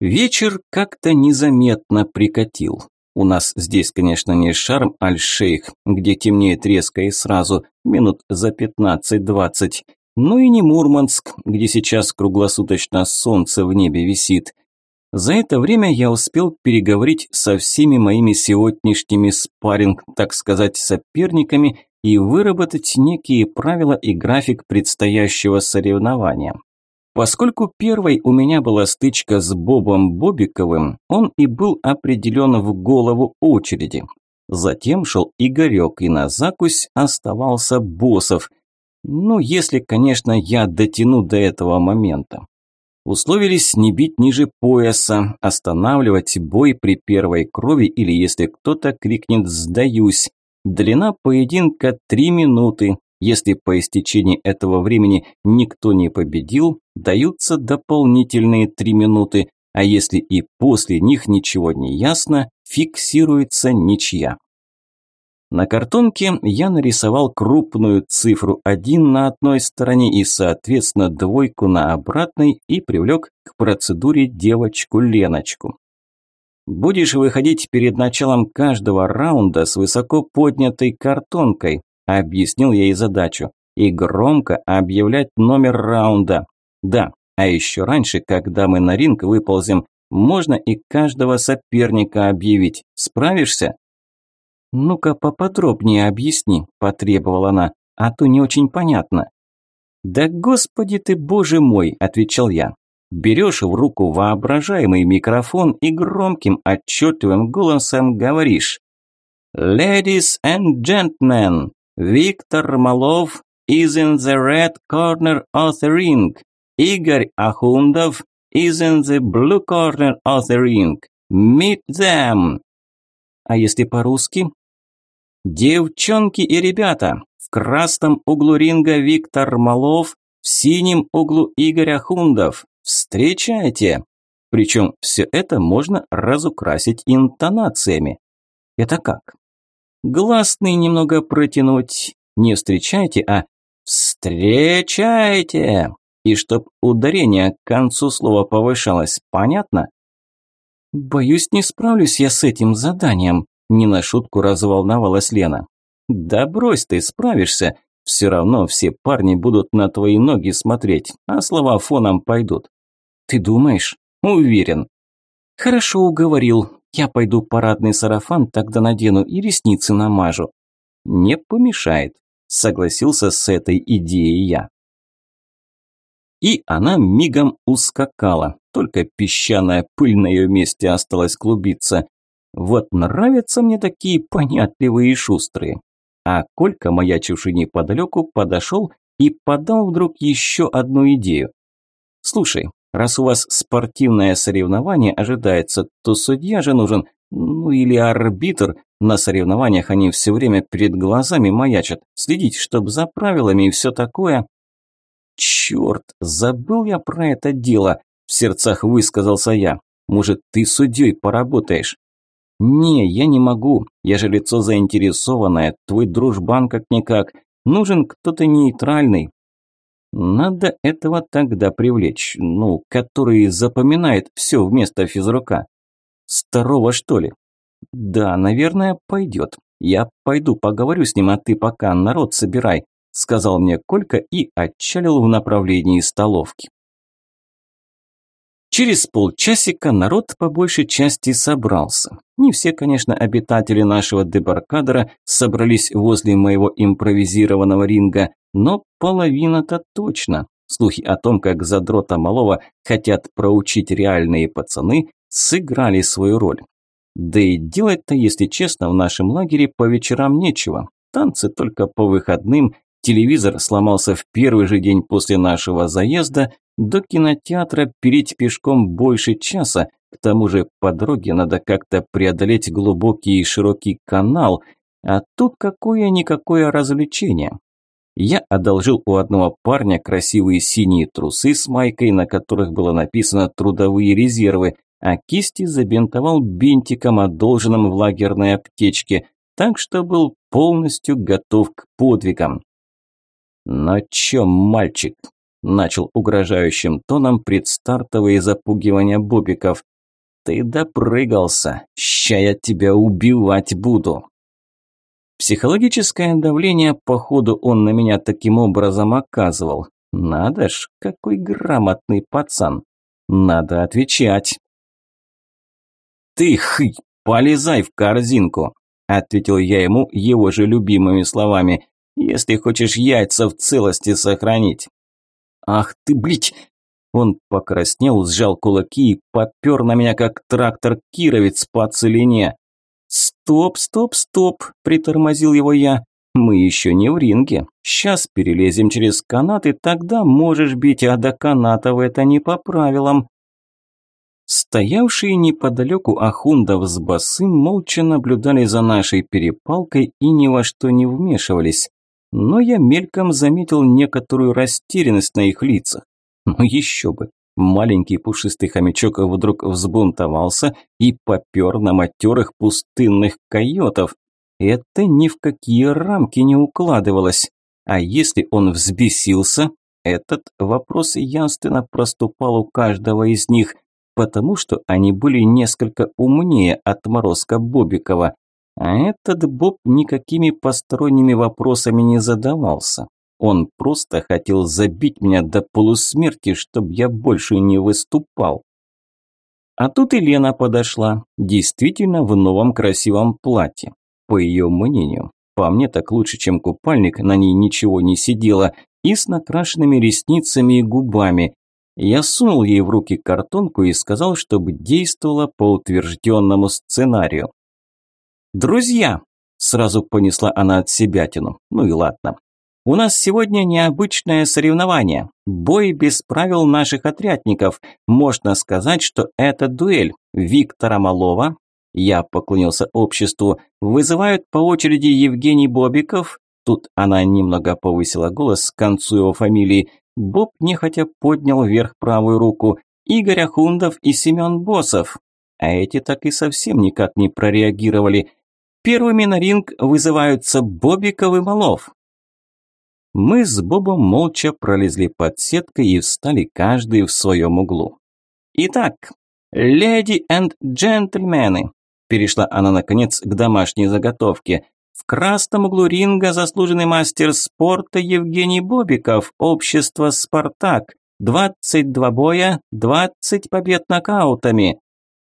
Вечер как-то незаметно прикатил. У нас здесь, конечно, не Шарм-аль-Шейх, где темнеет резко и сразу, минут за 15-20, но и не Мурманск, где сейчас круглосуточно солнце в небе висит. За это время я успел переговорить со всеми моими сегодняшними спарринг, так сказать, соперниками и выработать некие правила и график предстоящего соревнования. Поскольку первой у меня была стычка с Бобом Бобиковым, он и был определен в голову очереди. Затем шел Игорек, и на закусь оставался Боссов. Ну, если, конечно, я дотяну до этого момента. Условились не бить ниже пояса, останавливать бой при первой крови или если кто-то крикнет «сдаюсь». Длина поединка три минуты. Если по истечении этого времени никто не победил, даются дополнительные три минуты, а если и после них ничего не ясно, фиксируется ничья. На картонке я нарисовал крупную цифру 1 на одной стороне и, соответственно, двойку на обратной и привлек к процедуре девочку Леночку. Будешь выходить перед началом каждого раунда с высоко поднятой картонкой, объяснил я ей задачу, и громко объявлять номер раунда. Да, а еще раньше, когда мы на ринг выползем, можно и каждого соперника объявить. Справишься? «Ну-ка поподробнее объясни», – потребовала она, – «а то не очень понятно». «Да господи ты, боже мой», – отвечал я. Берешь в руку воображаемый микрофон и громким отчетливым голосом говоришь «Ladies and gentlemen, Виктор Малов is in the red corner of the ring. Игорь Ахундов is in the blue corner of the ring. Meet them!» А если по-русски? Девчонки и ребята, в красном углу ринга Виктор Малов, в синем углу Игорь Ахундов. Встречайте! Причем все это можно разукрасить интонациями. Это как? Гласный немного протянуть. Не встречайте, а встречайте. И чтоб ударение к концу слова повышалось, понятно? Боюсь, не справлюсь я с этим заданием, не на шутку разволновалась Лена. «Да брось ты, справишься. Все равно все парни будут на твои ноги смотреть, а слова фоном пойдут». «Ты думаешь?» «Уверен». «Хорошо уговорил. Я пойду парадный сарафан тогда надену и ресницы намажу». «Не помешает», – согласился с этой идеей я. И она мигом ускакала, только песчаная пыль на ее месте осталась клубиться. Вот нравятся мне такие понятливые и шустрые. А Колька, маячивший неподалеку, подошел и подал вдруг еще одну идею. «Слушай, раз у вас спортивное соревнование ожидается, то судья же нужен, ну или арбитр. На соревнованиях они все время перед глазами маячат. Следить, чтоб за правилами и все такое». «Черт, забыл я про это дело», – в сердцах высказался я. «Может, ты судьей поработаешь?» «Не, я не могу. Я же лицо заинтересованное, твой дружбан как-никак. Нужен кто-то нейтральный». «Надо этого тогда привлечь, ну, который запоминает все вместо физрука». «Старого, что ли?» «Да, наверное, пойдет. Я пойду поговорю с ним, а ты пока народ собирай», сказал мне Колька и отчалил в направлении столовки. Через полчасика народ по большей части собрался. Не все, конечно, обитатели нашего дебаркадера собрались возле моего импровизированного ринга, но половина-то точно. Слухи о том, как задрота малого хотят проучить реальные пацаны, сыграли свою роль. Да и делать-то, если честно, в нашем лагере по вечерам нечего. Танцы только по выходным, телевизор сломался в первый же день после нашего заезда, до кинотеатра переть пешком больше часа, к тому же по дороге надо как-то преодолеть глубокий и широкий канал, а тут какое-никакое развлечение. Я одолжил у одного парня красивые синие трусы с майкой, на которых было написано «трудовые резервы», а кисти забинтовал бинтиком, одолженным в лагерной аптечке, так что был полностью готов к подвигам. «Но чё, мальчик, начал угрожающим тоном предстартовые запугивания бобиков. Ты допрыгался. Ща я тебя убивать буду. Психологическое давление, походу, он на меня таким образом оказывал. Надо ж, какой грамотный пацан. Надо отвечать. «Ты, хы, полезай в корзинку», – ответил я ему его же любимыми словами, «если хочешь яйца в целости сохранить». «Ах ты, блядь!» Он покраснел, сжал кулаки и попер на меня, как трактор-кировец по целине. «Стоп, стоп, стоп!» – притормозил его я. «Мы еще не в ринге. Сейчас перелезем через канат, и тогда можешь бить, а до канатов это не по правилам». Стоявшие неподалеку Ахундов с Басым молча наблюдали за нашей перепалкой и ни во что не вмешивались. Но я мельком заметил некоторую растерянность на их лицах. Ну еще бы, маленький пушистый хомячок вдруг взбунтовался и попер на матерых пустынных койотов. Это ни в какие рамки не укладывалось. А если он взбесился, этот вопрос явственно проступал у каждого из них – потому что они были несколько умнее отморозка Бобикова. А этот Боб никакими посторонними вопросами не задавался. Он просто хотел забить меня до полусмерти, чтобы я больше не выступал. А тут и Лена подошла, действительно в новом красивом платье. По ее мнению, по мне так лучше, чем купальник, на ней ничего не сидело, и с накрашенными ресницами и губами. Я сунул ей в руки картонку и сказал, чтобы действовала по утвержденному сценарию. «Друзья!» – сразу понесла она от себятину. Ну и ладно. «У нас сегодня необычное соревнование. Бой без правил наших отрядников. Можно сказать, что это дуэль. Виктора Малова, я поклонился обществу, вызывают по очереди Евгений Бобиков, Тут она немного повысила голос к концу его фамилии, Боб нехотя поднял вверх правую руку. Игорь Ахундов и Семен Босов. А эти так и совсем никак не прореагировали. Первыми на ринг вызываются Бобиков и Малов. Мы с Бобом молча пролезли под сеткой и встали каждый в своем углу. «Итак, леди и джентльмены», перешла она наконец к домашней заготовке. В красном углу ринга заслуженный мастер спорта Евгений Бобиков, общество «Спартак». 22 боя, 20 побед нокаутами.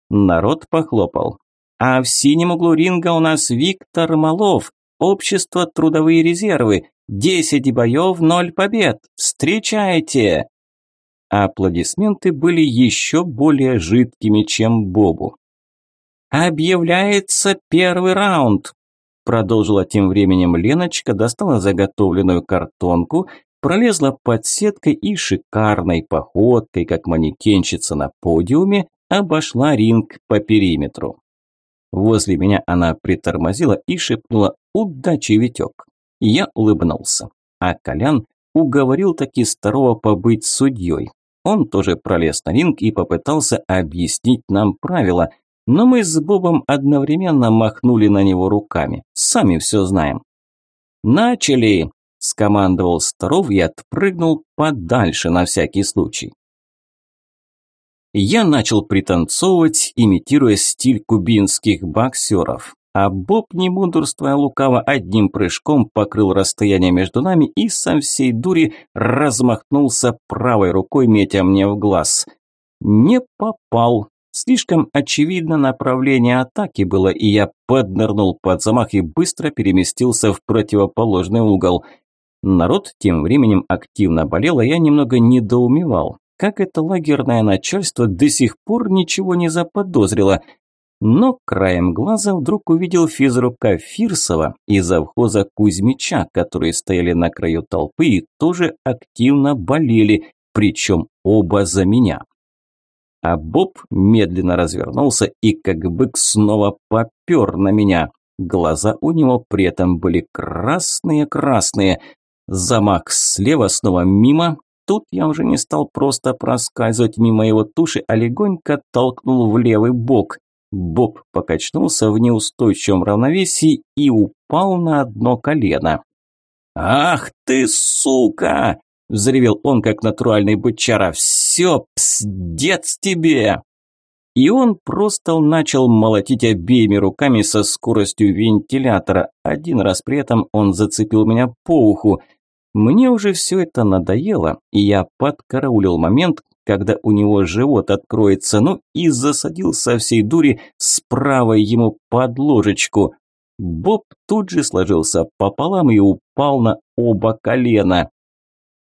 Народ похлопал. А в синем углу ринга у нас Виктор Малов, общество «Трудовые резервы». 10 боев, 0 побед. Встречайте! Аплодисменты были еще более жидкими, чем Бобу. Объявляется первый раунд. Продолжила тем временем Леночка, достала заготовленную картонку, пролезла под сеткой и шикарной походкой, как манекенщица на подиуме, обошла ринг по периметру. Возле меня она притормозила и шепнула «Удачи, Витек!». Я улыбнулся, а Колян уговорил таки старого побыть судьей. Он тоже пролез на ринг и попытался объяснить нам правила – но мы с Бобом одновременно махнули на него руками. Сами все знаем. «Начали!» – скомандовал Старов и отпрыгнул подальше на всякий случай. Я начал пританцовывать, имитируя стиль кубинских боксеров. А Боб, не мудрствуя лукаво, одним прыжком покрыл расстояние между нами и со всей дури размахнулся правой рукой, метя мне в глаз. Не попал, Слишком очевидно направление атаки было, и я поднырнул под замах и быстро переместился в противоположный угол. Народ тем временем активно болел, а я немного недоумевал. Как это лагерное начальство до сих пор ничего не заподозрило? Но краем глаза вдруг увидел физрука Фирсова и завхоза Кузьмича, которые стояли на краю толпы и тоже активно болели, причем оба за меня а Боб медленно развернулся и как бык снова попер на меня. Глаза у него при этом были красные-красные. Замах слева снова мимо. Тут я уже не стал просто проскальзывать мимо его туши, а легонько толкнул в левый бок. Боб покачнулся в неустойчивом равновесии и упал на одно колено. «Ах ты, сука!» Взревел он, как натуральный бычара. «Все, псдец тебе!» и он просто начал молотить обеими руками со скоростью вентилятора. Один раз при этом он зацепил меня по уху. Мне уже все это надоело, и я подкараулил момент, когда у него живот откроется, ну и засадил со всей дури справа ему под ложечку. Боб тут же сложился пополам и упал на оба колена.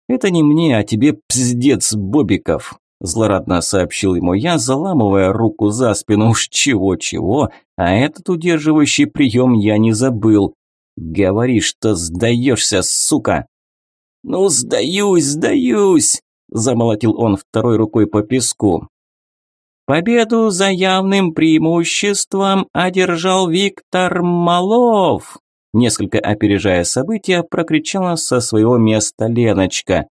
«Это не мне, а тебе пздец, Бобиков!» Злорадно сообщил ему я, заламывая руку за спину. Уж чего-чего, а этот удерживающий прием я не забыл. «Говори, что сдаешься, сука!» «Ну, сдаюсь, сдаюсь!» Замолотил он второй рукой по песку. Победу за явным преимуществом одержал Виктор Малов. Несколько опережая события, прокричала со своего места Леночка.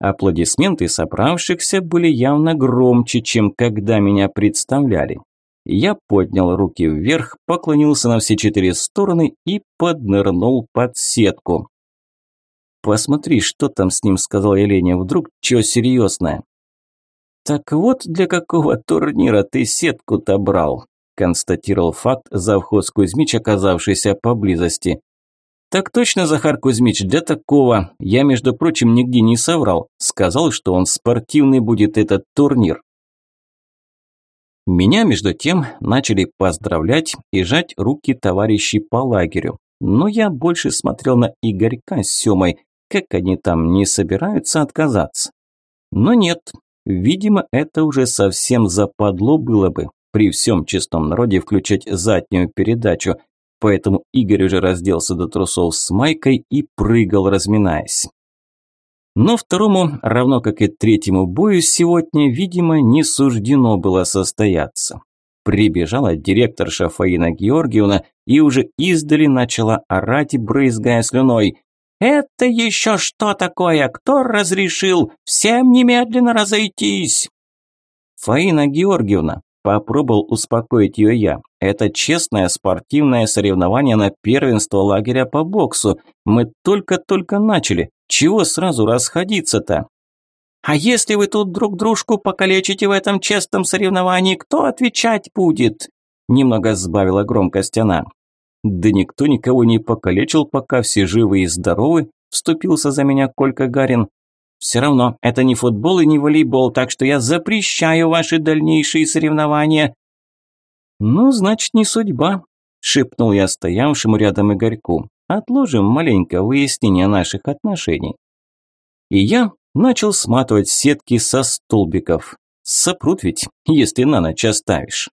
Аплодисменты собравшихся были явно громче, чем когда меня представляли. Я поднял руки вверх, поклонился на все четыре стороны и поднырнул под сетку. «Посмотри, что там с ним», – сказал Елене. «Вдруг чё серьезное?» «Так вот для какого турнира ты сетку-то брал», – констатировал факт завхоз Кузьмич, оказавшийся поблизости. «Так точно, Захар Кузьмич, для такого. Я, между прочим, нигде не соврал. Сказал, что он спортивный будет этот турнир». Меня, между тем, начали поздравлять и жать руки товарищей по лагерю. Но я больше смотрел на Игорька с Семой, как они там не собираются отказаться. Но нет, видимо, это уже совсем западло было бы при всем чистом народе включать заднюю передачу, поэтому Игорь уже разделся до трусов с майкой и прыгал, разминаясь. Но второму, равно как и третьему бою сегодня, видимо, не суждено было состояться. Прибежала директорша Фаина Георгиевна и уже издали начала орать, брызгая слюной. «Это еще что такое? Кто разрешил? Всем немедленно разойтись!» «Фаина Георгиевна, Попробовал успокоить ее я. Это честное спортивное соревнование на первенство лагеря по боксу. Мы только-только начали. Чего сразу расходиться-то? А если вы тут друг дружку покалечите в этом честном соревновании, кто отвечать будет? Немного сбавила громкость она. Да никто никого не покалечил, пока все живы и здоровы, вступился за меня Колька Гарин. Все равно, это не футбол и не волейбол, так что я запрещаю ваши дальнейшие соревнования». «Ну, значит, не судьба», – шепнул я стоявшему рядом Игорьку. «Отложим маленько выяснение наших отношений». И я начал сматывать сетки со столбиков. Сопрут ведь, если на ночь оставишь.